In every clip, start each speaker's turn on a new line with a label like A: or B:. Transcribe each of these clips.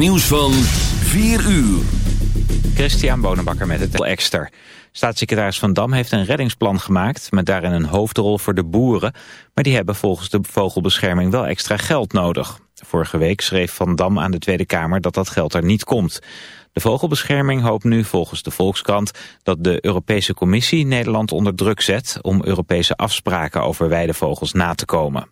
A: Nieuws van 4 uur.
B: Christian Bonenbakker met het Exter. Staatssecretaris Van Dam heeft een reddingsplan gemaakt... met daarin een hoofdrol voor de boeren... maar die hebben volgens de vogelbescherming wel extra geld nodig. Vorige week schreef Van Dam aan de Tweede Kamer dat dat geld er niet komt. De vogelbescherming hoopt nu volgens de Volkskrant... dat de Europese Commissie Nederland onder druk zet... om Europese afspraken over weidevogels na te komen.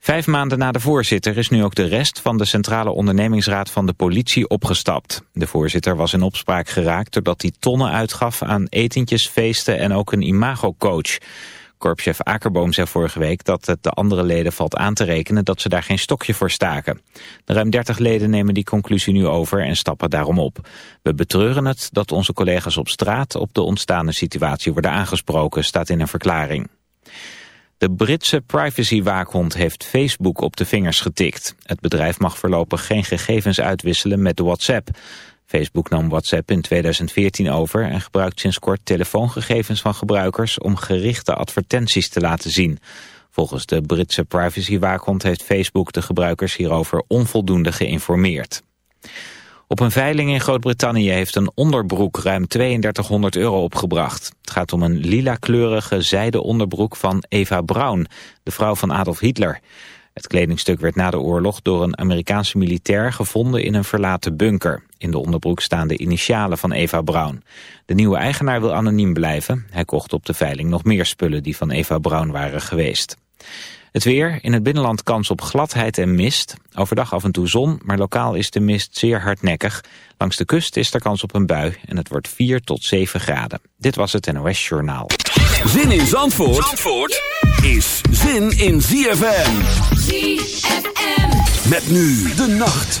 B: Vijf maanden na de voorzitter is nu ook de rest van de Centrale Ondernemingsraad van de politie opgestapt. De voorzitter was in opspraak geraakt doordat hij tonnen uitgaf aan etentjes, feesten en ook een imagocoach. Korpschef Akerboom zei vorige week dat het de andere leden valt aan te rekenen dat ze daar geen stokje voor staken. De ruim 30 leden nemen die conclusie nu over en stappen daarom op. We betreuren het dat onze collega's op straat op de ontstaande situatie worden aangesproken, staat in een verklaring. De Britse privacywaakhond heeft Facebook op de vingers getikt. Het bedrijf mag voorlopig geen gegevens uitwisselen met WhatsApp. Facebook nam WhatsApp in 2014 over en gebruikt sinds kort telefoongegevens van gebruikers om gerichte advertenties te laten zien. Volgens de Britse privacywaakhond heeft Facebook de gebruikers hierover onvoldoende geïnformeerd. Op een veiling in Groot-Brittannië heeft een onderbroek ruim 3200 euro opgebracht. Het gaat om een lila-kleurige zijde onderbroek van Eva Braun, de vrouw van Adolf Hitler. Het kledingstuk werd na de oorlog door een Amerikaanse militair gevonden in een verlaten bunker. In de onderbroek staan de initialen van Eva Braun. De nieuwe eigenaar wil anoniem blijven. Hij kocht op de veiling nog meer spullen die van Eva Braun waren geweest. Het weer, in het binnenland kans op gladheid en mist. Overdag af en toe zon, maar lokaal is de mist zeer hardnekkig. Langs de kust is er kans op een bui en het wordt 4 tot 7 graden. Dit was het NOS Journaal.
A: Zin in Zandvoort, Zandvoort is zin in ZFM. ZFM. Met nu de nacht.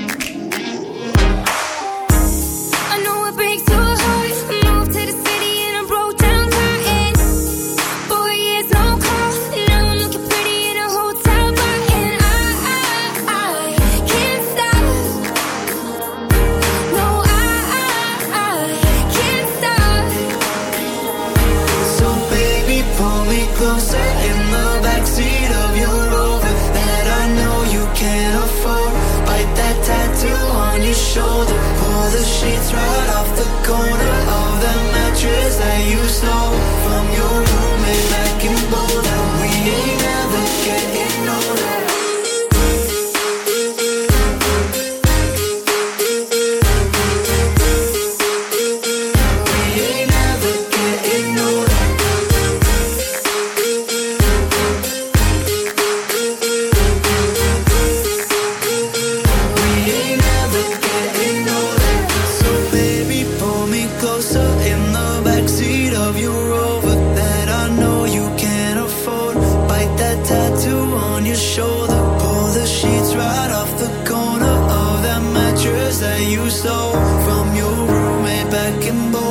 C: you stole from your roommate back in Boulder.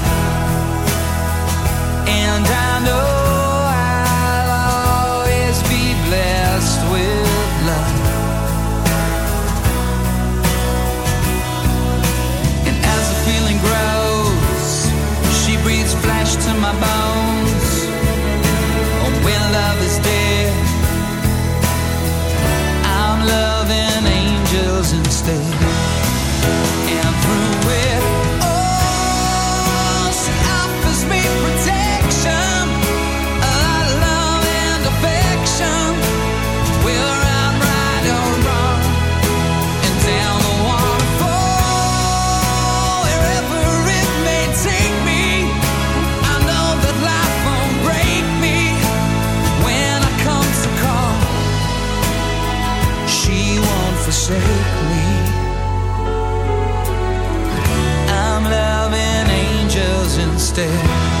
D: Shake me. I'm loving angels instead.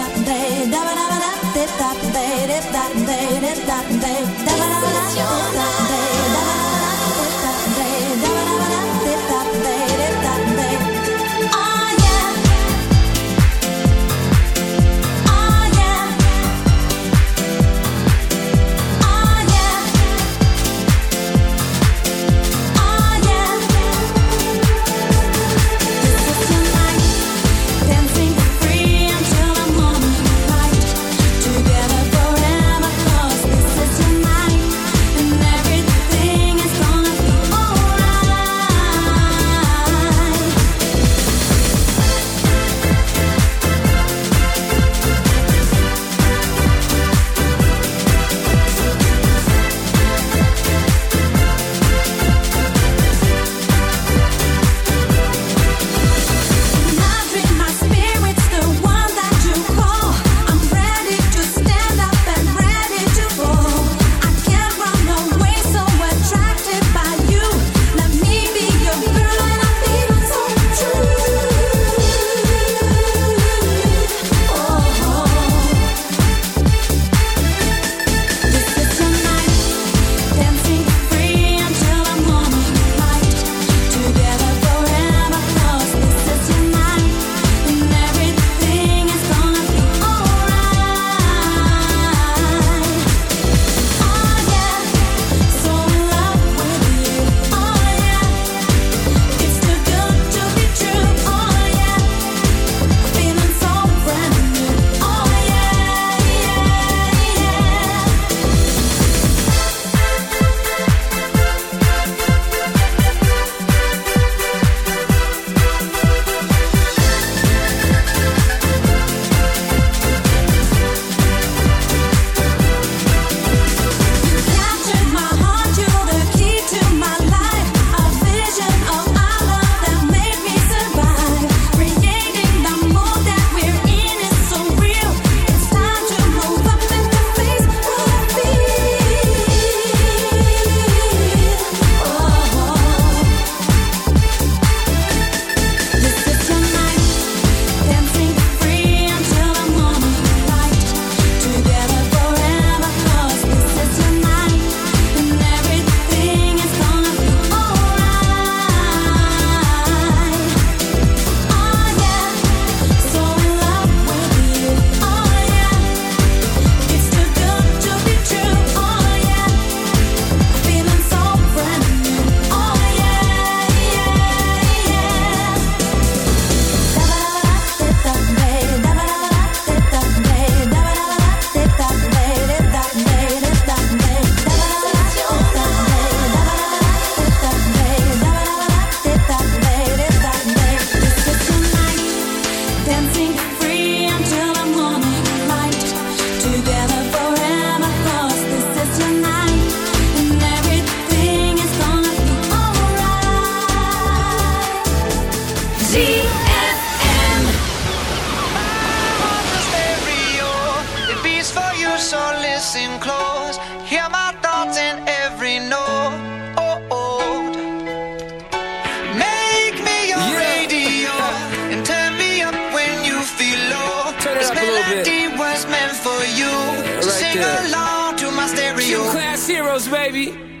E: sing along to my stereo.
F: Gym Class Heroes, baby.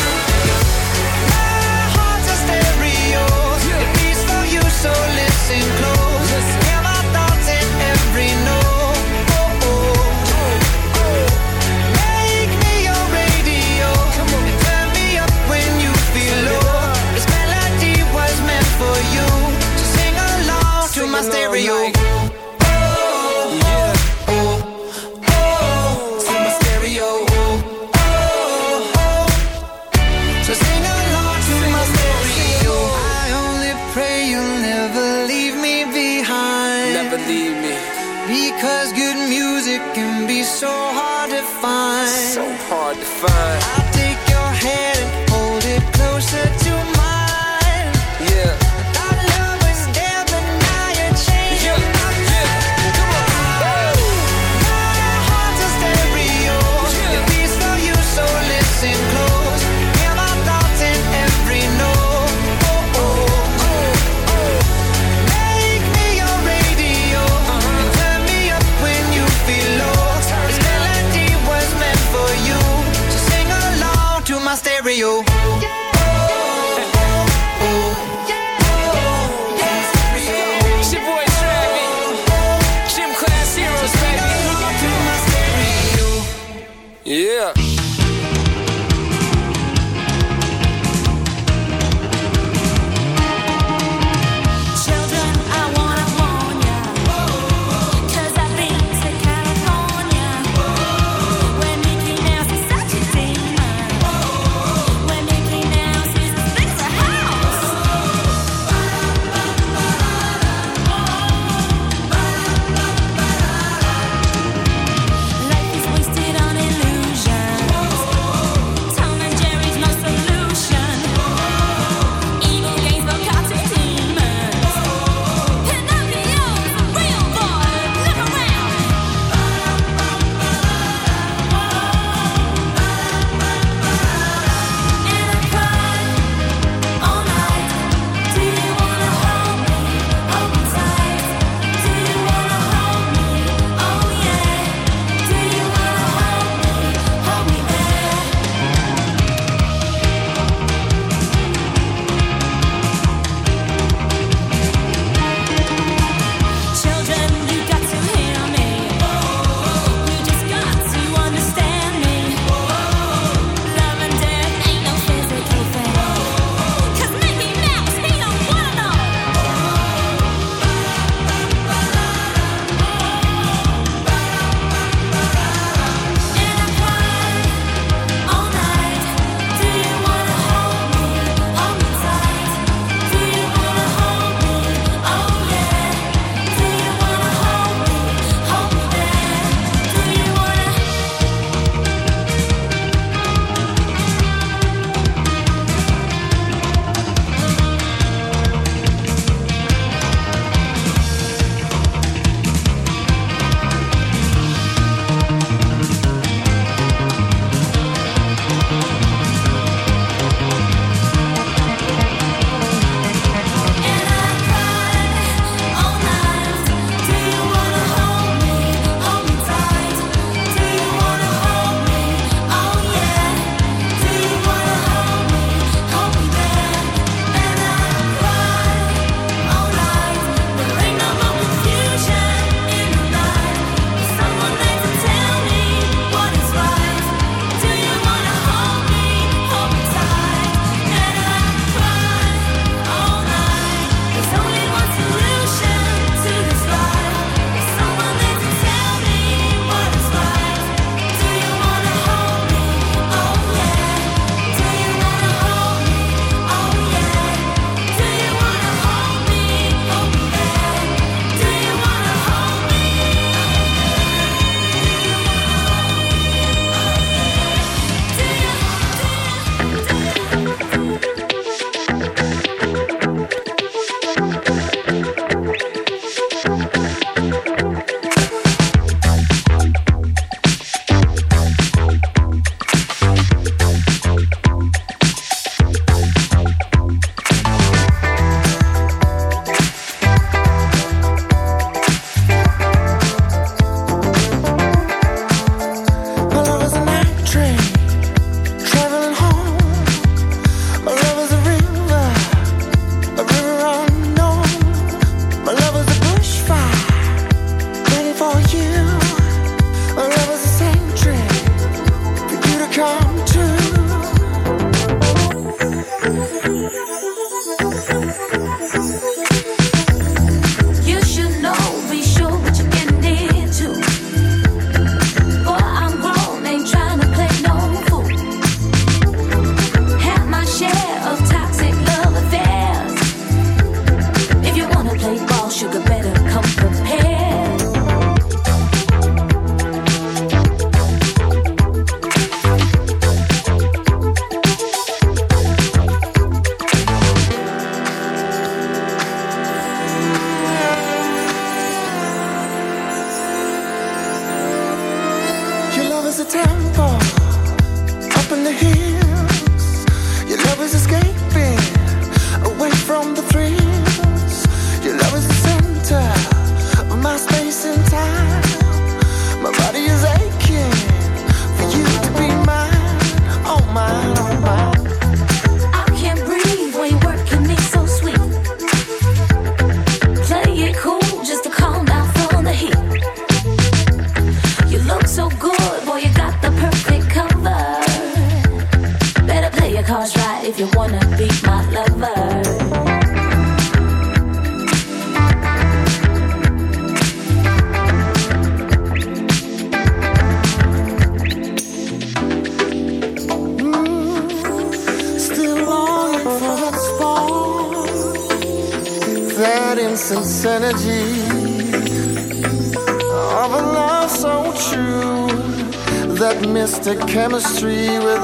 G: chemistry with